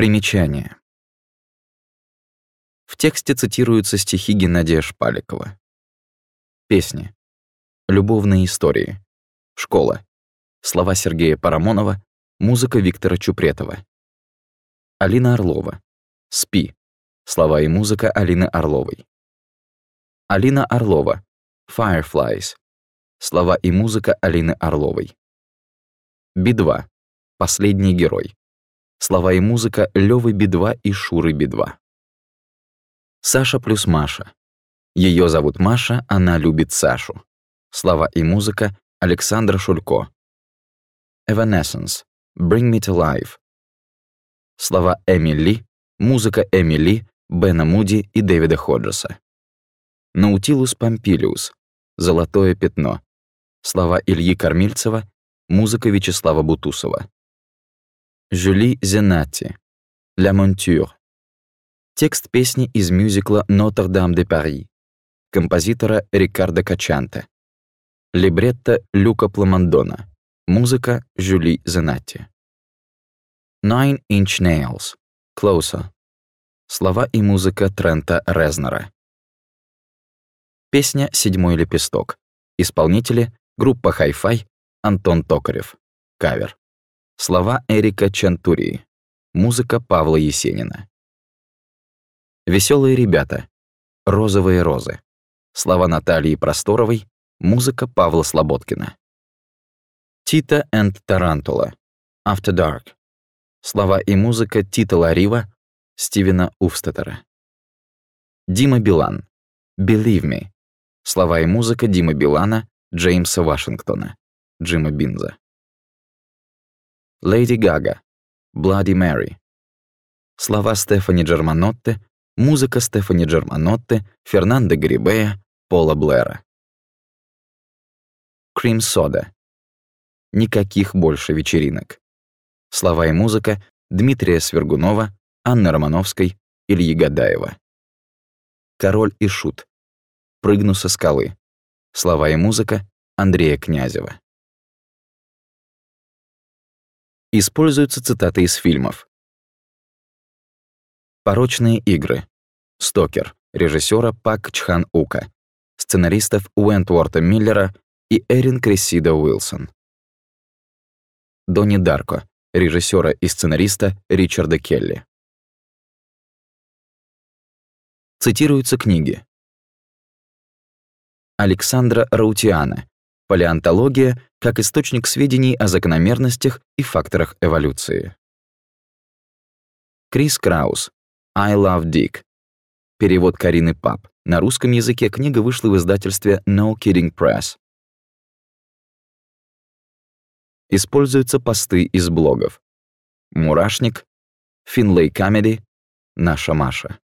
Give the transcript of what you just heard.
Примечание. В тексте цитируются стихи Геннадия Шпаликова. Песни. Любовные истории. Школа. Слова Сергея Парамонова. Музыка Виктора Чупретова. Алина Орлова. «Спи». Слова и музыка Алины Орловой. Алина Орлова. Fireflies. Слова и музыка Алины Орловой. Би-2. Последний герой. Слова и музыка Лёвы Би-2 и Шуры Би-2. Саша плюс Маша. Ее зовут Маша, она любит Сашу. Слова и музыка Александра Шулько. Evanescence. Bring Me to Life. Слова Эмили, музыка Эмили, Бена Муди и Дэвида Ходжеса. Наутилус Помпилиус. Золотое пятно. Слова Ильи Кормильцева, музыка Вячеслава Бутусова. Жюли Зенатти. «Ля Монтюр». Текст песни из мюзикла «Нотр-Дам де Пари» композитора Рикардо Качанте. Либретто Люка Пламондона. Музыка Жюли Зенатти. Nine Inch Nails. Closer. Слова и музыка Трента Резнера. Песня «Седьмой лепесток». Исполнители — группа Hi-Fi, Антон Токарев. Кавер. Слова Эрика Чантурии. Музыка Павла Есенина. Веселые ребята. Розовые розы. Слова Натальи Просторовой. Музыка Павла Слободкина. Tito and Tarantula. After Dark. Слова и музыка Тито Ларива, Стивена Уфстеттера. Дима Билан. Believe Me. Слова и музыка Димы Билана, Джеймса Вашингтона, Джима Бинза. Леди Гага. Bloody Mary. Слова Стефани Джерманотте, музыка Стефани Джерманотте, Фернандо Грибея, Пола Блэра. Крим Сода. Никаких больше вечеринок. Слова и музыка Дмитрия Свергунова, Анны Романовской, Ильи Гадаева. Король и шут. «Прыгну со скалы». Слова и музыка Андрея Князева. Используются цитаты из фильмов. «Порочные игры». Стокер, режиссера Пак Чхан Ука, сценаристов Уэнтворта Миллера и Эрин Крессида Уилсон. Донни Дарко, режиссера и сценариста Ричарда Келли. Цитируются книги. Александра Раутиана. Палеонтология как источник сведений о закономерностях и факторах эволюции. Крис Краус. I Love Dick. Перевод Карины Пап. На русском языке книга вышла в издательстве No Kidding Press. Используются посты из блогов. Мурашник, Финлей Камеди, Наша Маша.